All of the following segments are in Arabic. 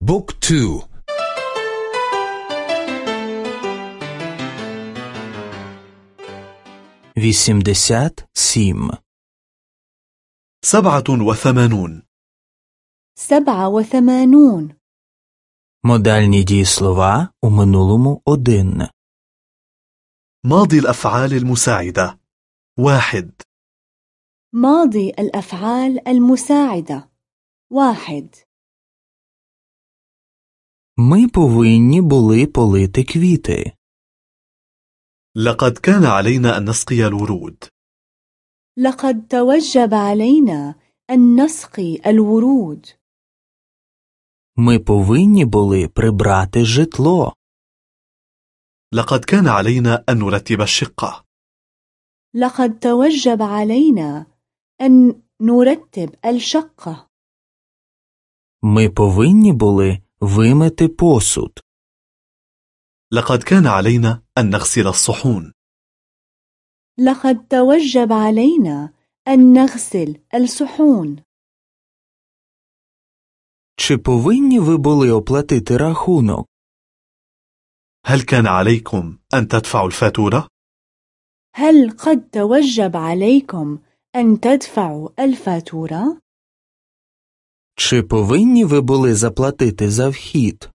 بوك تو вісімдесят сім سبعة وثمانون سبعة وثمانون Модальні дієслова у минулому один. ماضي الأفعال المساعدة واحد ماضي الأفعال المساعدة واحد Ми повинні були полити квіти. لقد كان علينا أن نسقي الورود لقد توجب علينا أن نسقي الورود Ми повинні були прибрати житло. لقد كان علينا أن نرتب الشقة لقد توجب علينا أن نرتب الشقة Ми повинні були вимити посуд. لقد كان علينا أن نغسل الصحون لقد توجب علينا أن نغسل الصحون Чи повинні ви були оплатити рахунок? هل كان عليكم أن تدفعوا الفاتورة؟ هل قد توجب عليكم أن تدفعوا الفاتورة؟ Чи повинні ви були заплатити за вхід?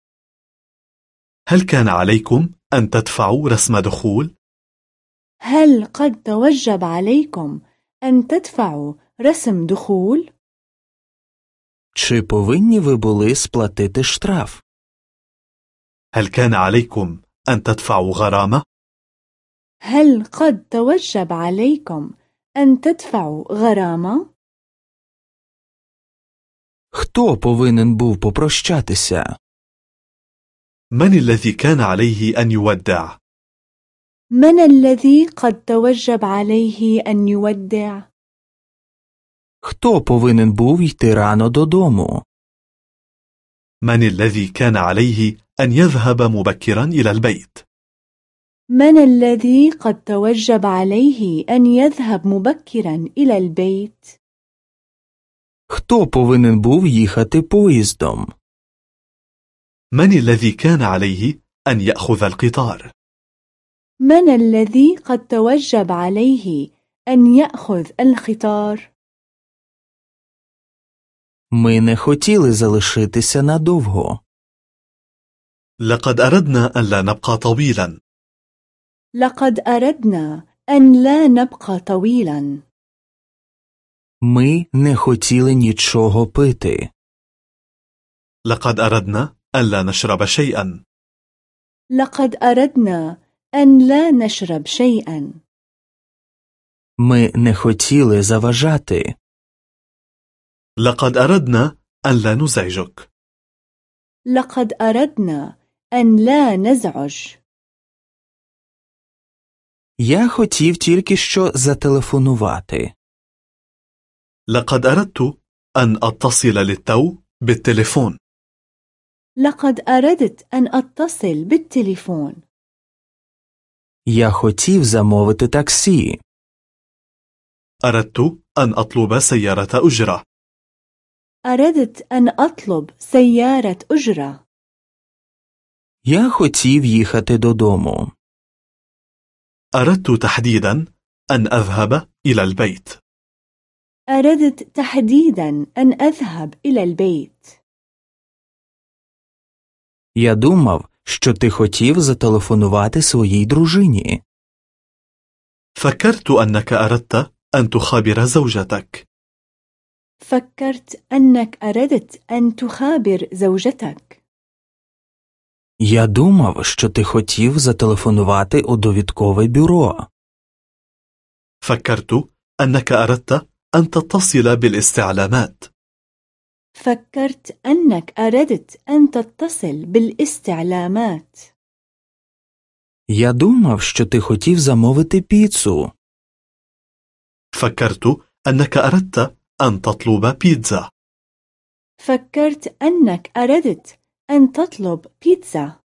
هل كان عليكم أن تدفعوا رسم دخول؟ هل قد توجب عليكم أن تدفعوا رسم دخول؟ Чи повинні ви були сплатити штраф? هل كان عليكم أن تدفعوا غرامة؟ هل قد توجب عليكم أن تدفعوا غرامة؟ Хто повинен був попрощатися? من الذي كان عليه أن يودع؟ من الذي قد توجب عليه أن يودع؟ Хто повинен був йти рано додому? من الذي كان عليه أن يذهب مبكرا إلى البيت؟ من الذي قد توجب عليه أن يذهب مبكرا إلى البيت؟ Хто повинен був їхати поїздом? من الذي كان عليه أن يأخذ القطار؟ من الذي قد توجب عليه أن يأخذ القطار؟ Ми не хотіли залишитися надовго. لقد أردنا أن لا نبقى طويلا لقد أردنا أن لا نبقى طويلا Ми не хотіли нічого пити. لقد أردنا أن لا نشرب شيئا لقد أردنا أن لا نشرب شيئا Ми не хотіли заважати. لقد أردنا أن لا نزعجك لقد أردنا أن لا نزعج Я хотів тільки що зателефонувати. لقد أردت أن أتصل للتو بالتليفون لقد أردت أن أتصل بالتليفون Я хотів замовити таксі. أردت أن أطلب سيارة أجرة أردت أن أطلب سيارة أجرة Я хотів їхати додому. أردت تحديدا أن أذهب إلى البيت أردت تحديدا أن أذهب إلى البيت Я думав, що ти хотів зателефонувати своїй дружині. فكرت أنك أردت أن تخابر زوجتك فكرت أنك أردت أن تخابر زوجتك Я думав, що ти хотів зателефонувати у довідкове бюро. فكرت أنك أردت أن تتصل بالاستعلامات فكرت أنك أردت أن تتصل بالاستعلامات Я думав, що ти хотів замовити піцу. فكرت أنك أردت أن تطلب بيتزا فكرت أنك أردت أن تطلب بيتزا